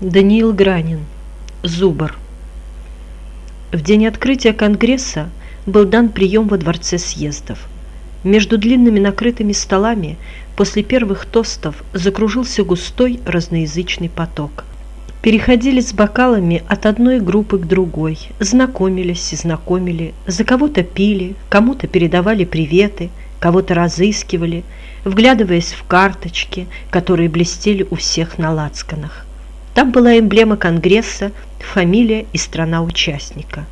Даниил Гранин. Зубр. В день открытия Конгресса был дан прием во Дворце съездов. Между длинными накрытыми столами после первых тостов закружился густой разноязычный поток. Переходили с бокалами от одной группы к другой, знакомились и знакомили, за кого-то пили, кому-то передавали приветы, кого-то разыскивали, вглядываясь в карточки, которые блестели у всех на лацканах. Там была эмблема Конгресса, фамилия и страна участника.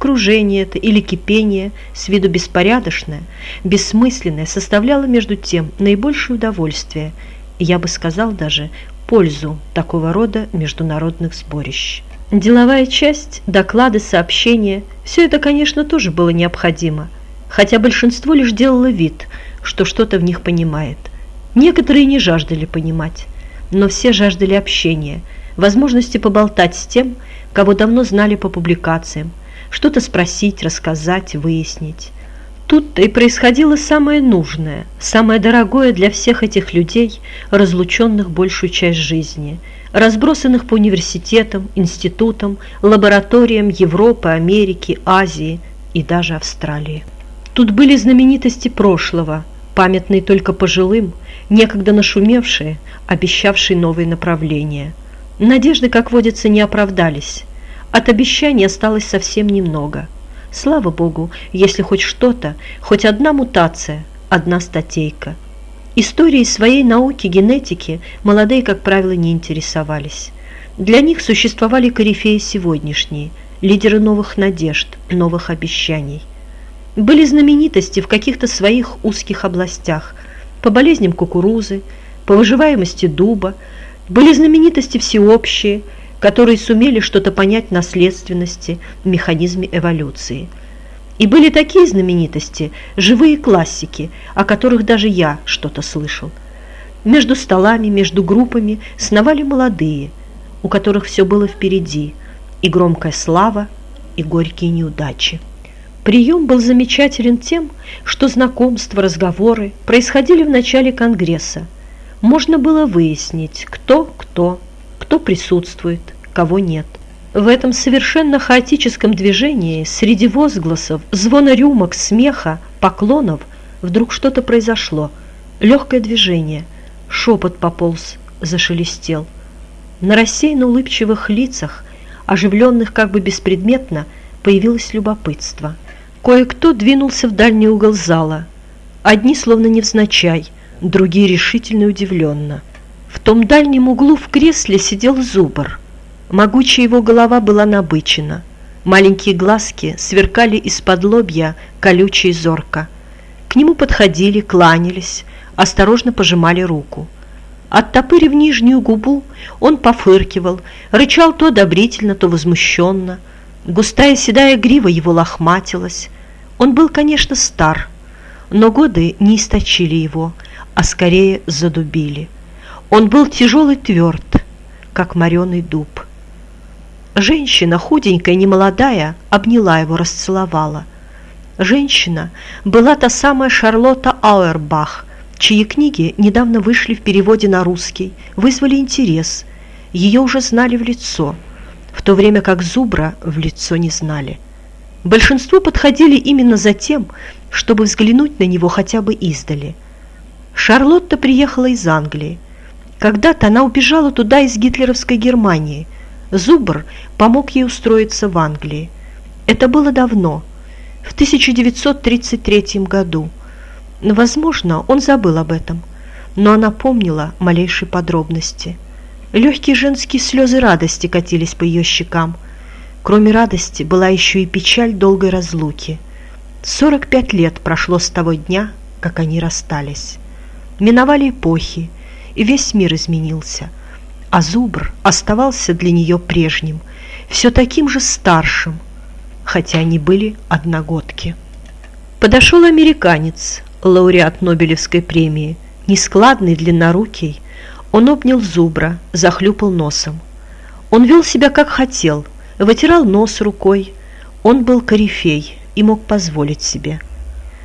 Кружение это или кипение, с виду беспорядочное, бессмысленное, составляло между тем наибольшее удовольствие, я бы сказал даже пользу такого рода международных сборищ. Деловая часть, доклады, сообщения – все это, конечно, тоже было необходимо, хотя большинство лишь делало вид, что что-то в них понимает. Некоторые не жаждали понимать, но все жаждали общения – возможности поболтать с тем, кого давно знали по публикациям, что-то спросить, рассказать, выяснить. Тут-то и происходило самое нужное, самое дорогое для всех этих людей, разлученных большую часть жизни, разбросанных по университетам, институтам, лабораториям Европы, Америки, Азии и даже Австралии. Тут были знаменитости прошлого, памятные только пожилым, некогда нашумевшие, обещавшие новые направления – Надежды, как водится, не оправдались. От обещаний осталось совсем немного. Слава Богу, если хоть что-то, хоть одна мутация, одна статейка. Историей своей науки генетики молодые, как правило, не интересовались. Для них существовали корифеи сегодняшние, лидеры новых надежд, новых обещаний. Были знаменитости в каких-то своих узких областях, по болезням кукурузы, по выживаемости дуба, были знаменитости всеобщие, которые сумели что-то понять в наследственности, в механизме эволюции. И были такие знаменитости, живые классики, о которых даже я что-то слышал. Между столами, между группами сновали молодые, у которых все было впереди, и громкая слава, и горькие неудачи. Прием был замечателен тем, что знакомства, разговоры происходили в начале Конгресса, можно было выяснить, кто кто, кто присутствует, кого нет. В этом совершенно хаотическом движении среди возгласов, звона рюмок, смеха, поклонов вдруг что-то произошло. Легкое движение, шепот пополз, зашелестел. На рассеянно улыбчивых лицах, оживленных как бы беспредметно, появилось любопытство. Кое-кто двинулся в дальний угол зала. Одни словно невзначай – другие решительно и удивленно. В том дальнем углу в кресле сидел зубр. Могучая его голова была набычена. Маленькие глазки сверкали из-под лобья колючей зорко. К нему подходили, кланялись, осторожно пожимали руку. Оттопырив нижнюю губу, он пофыркивал, рычал то одобрительно, то возмущенно. Густая седая грива его лохматилась. Он был, конечно, стар, но годы не источили его, а скорее задубили. Он был тяжелый тверд, как мореный дуб. Женщина, худенькая, немолодая, обняла его, расцеловала. Женщина была та самая Шарлотта Ауэрбах, чьи книги недавно вышли в переводе на русский, вызвали интерес. Ее уже знали в лицо, в то время как Зубра в лицо не знали. Большинство подходили именно за тем, чтобы взглянуть на него хотя бы издали – Шарлотта приехала из Англии. Когда-то она убежала туда из гитлеровской Германии. Зубр помог ей устроиться в Англии. Это было давно, в 1933 году. Возможно, он забыл об этом, но она помнила малейшие подробности. Легкие женские слезы радости катились по ее щекам. Кроме радости была еще и печаль долгой разлуки. 45 лет прошло с того дня, как они расстались. Миновали эпохи, и весь мир изменился, а Зубр оставался для нее прежним, все таким же старшим, хотя они были одногодки. Подошел американец, лауреат Нобелевской премии, нескладный, длиннорукий. Он обнял Зубра, захлюпал носом. Он вел себя как хотел, вытирал нос рукой. Он был корифей и мог позволить себе.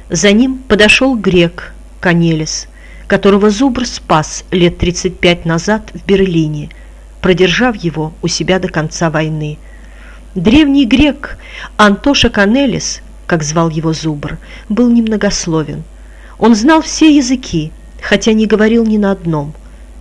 За ним подошел грек Канелис, которого Зубр спас лет 35 назад в Берлине. продержав его у себя до конца войны. Древний грек Антоша Канелис, как звал его Зубр, был немногословен. Он знал все языки, хотя не говорил ни на одном –